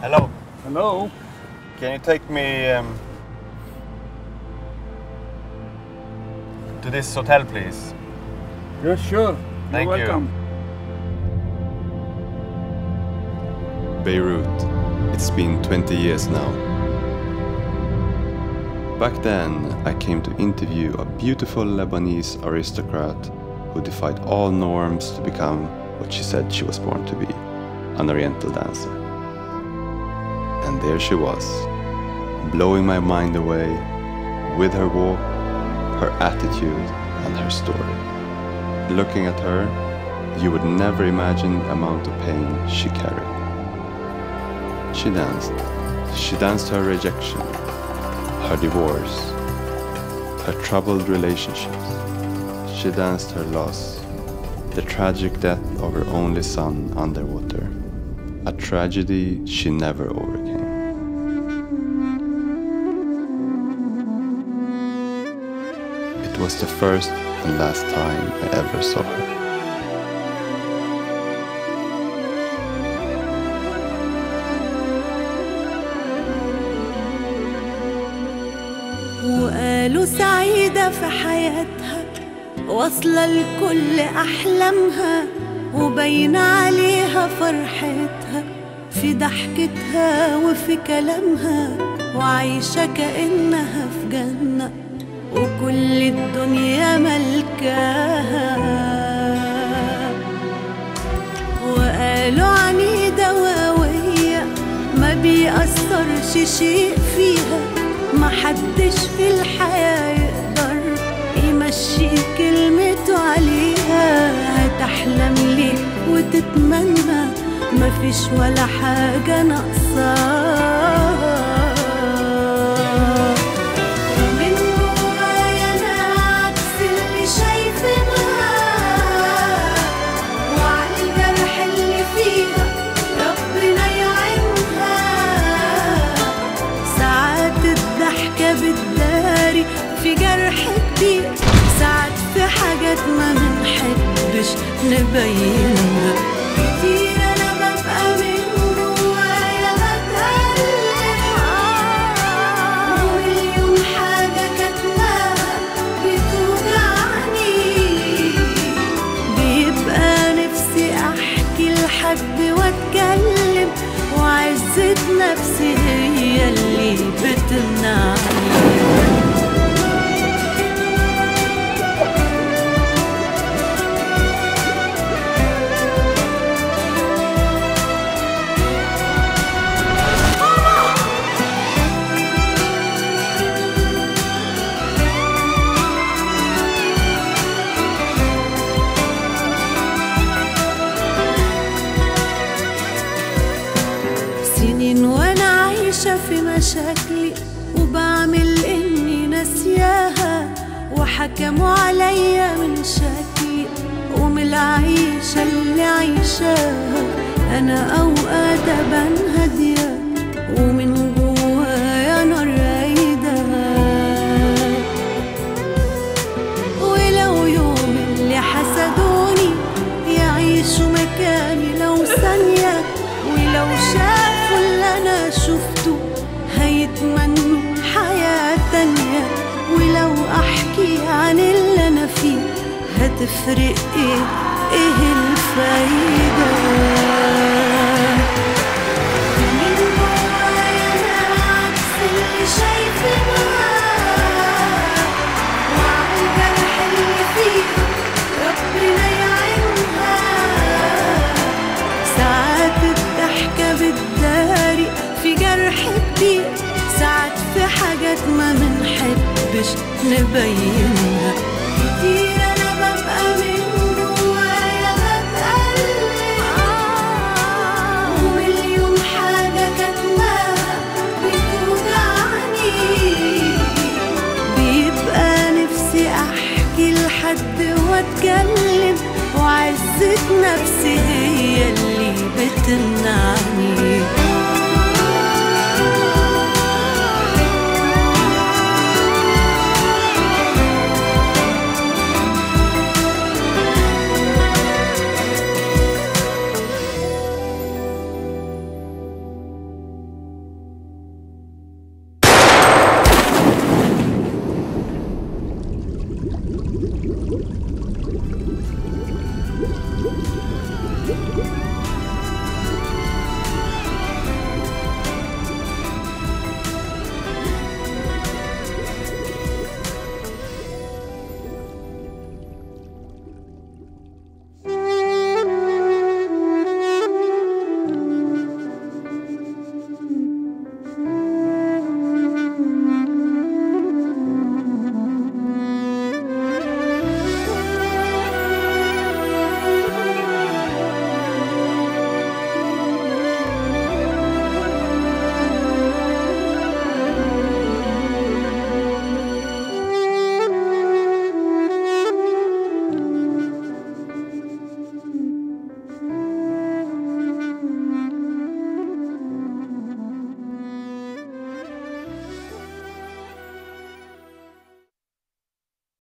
Hello. Hello. Can you take me um, to this hotel, please? Yeah, sure. Thank You're you. welcome. Beirut. It's been 20 years now. Back then, I came to interview a beautiful Lebanese aristocrat who defied all norms to become what she said she was born to be an Oriental dancer. And there she was, blowing my mind away with her walk, her attitude, and her story. Looking at her, you would never imagine the amount of pain she carried. She danced. She danced her rejection, her divorce, her troubled relationships. She danced her loss, the tragic death of her only son underwater, a tragedy she never overcame. It was the first and last time I ever saw her. وقالوا سعيدة في حياتها واصلة لكل أحلامها وبين عليها فرحتها في ضحكتها وفي كلامها وعايشة كأنها في جنة وكل الدنيا ملكاها. وقالوا عنيدة وقوية ما بيأثرش شيء فيها. محدش في الحياة يقدر يمشي كلمته عليها. هتحلم ليه وتتمنى؟ مفيش ولا حاجة ناقصاها. نبينها كتير أنا ببقى من جوايا بتألم ومليون حاجة كاتماها بتوجعني بيبقى نفسي احكي لحد واتكلم وعزة نفسي هي اللي بتمنعني وحكموا عليا من شكلي ومن العيشة اللي عايشاها أنا اوقات ابان هادية. ومن جوايا نار رايدة ولو يوم اللي حسدوني يعيشوا مكاني لو ثانية. ولو شافوا اللي أنا شفته هيتمنوا اللي فيها ربنا يعينها. ساعات في حاجات ما بنحبش نبينها. كتير واتكلم وعزة نفسي هي اللي بتمنعني.